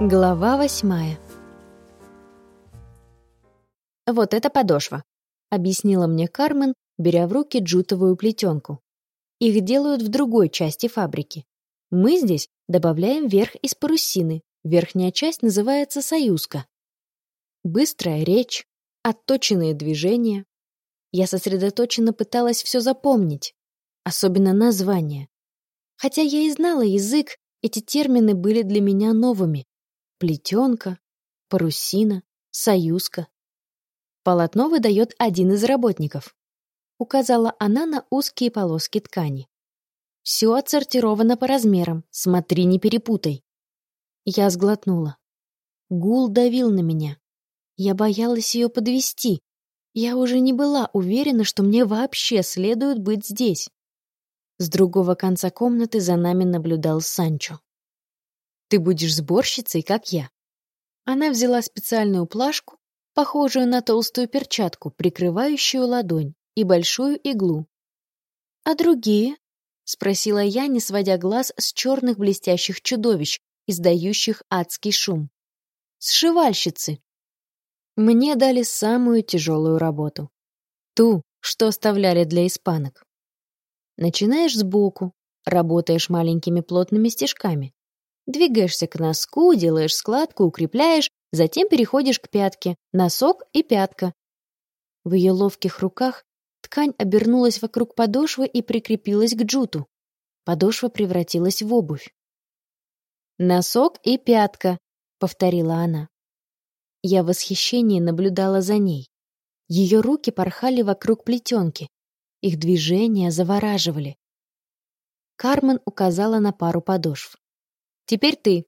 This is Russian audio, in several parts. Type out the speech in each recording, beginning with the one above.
Глава восьмая «Вот это подошва», — объяснила мне Кармен, беря в руки джутовую плетенку. «Их делают в другой части фабрики. Мы здесь добавляем верх из парусины. Верхняя часть называется союзка. Быстрая речь, отточенные движения. Я сосредоточенно пыталась все запомнить, особенно названия. Хотя я и знала язык, эти термины были для меня новыми плетенка, парусина, союзка. Полотно выдает один из работников. Указала она на узкие полоски ткани. Все отсортировано по размерам, смотри, не перепутай. Я сглотнула. Гул давил на меня. Я боялась ее подвести. Я уже не была уверена, что мне вообще следует быть здесь. С другого конца комнаты за нами наблюдал Санчо. Ты будешь сборщицей, как я. Она взяла специальную плашку, похожую на толстую перчатку, прикрывающую ладонь, и большую иглу. «А другие?» — спросила я, не сводя глаз с черных блестящих чудовищ, издающих адский шум. «Сшивальщицы!» Мне дали самую тяжелую работу. Ту, что оставляли для испанок. Начинаешь сбоку, работаешь маленькими плотными стежками, Двигаешься к носку, делаешь складку, укрепляешь, затем переходишь к пятке, носок и пятка. В ее ловких руках ткань обернулась вокруг подошвы и прикрепилась к джуту. Подошва превратилась в обувь. «Носок и пятка», — повторила она. Я в восхищении наблюдала за ней. Ее руки порхали вокруг плетенки. Их движения завораживали. Кармен указала на пару подошв. Теперь ты».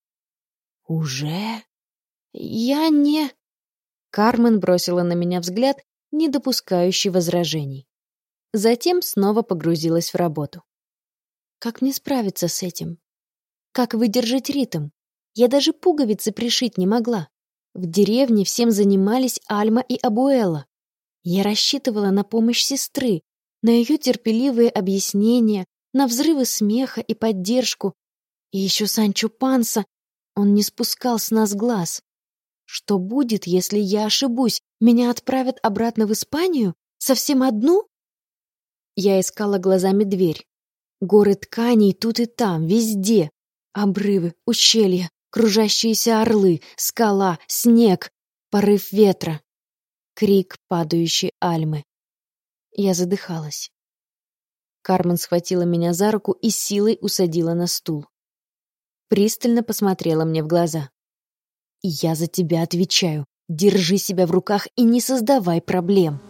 «Уже? Я не...» Кармен бросила на меня взгляд, не допускающий возражений. Затем снова погрузилась в работу. Как мне справиться с этим? Как выдержать ритм? Я даже пуговицы пришить не могла. В деревне всем занимались Альма и Абуэла. Я рассчитывала на помощь сестры, на ее терпеливые объяснения, на взрывы смеха и поддержку, и еще Санчо Панса, он не спускал с нас глаз. Что будет, если я ошибусь? Меня отправят обратно в Испанию? Совсем одну? Я искала глазами дверь. Горы тканей тут и там, везде. Обрывы, ущелья, кружащиеся орлы, скала, снег, порыв ветра. Крик падающей альмы. Я задыхалась. Кармен схватила меня за руку и силой усадила на стул пристально посмотрела мне в глаза. «Я за тебя отвечаю. Держи себя в руках и не создавай проблем».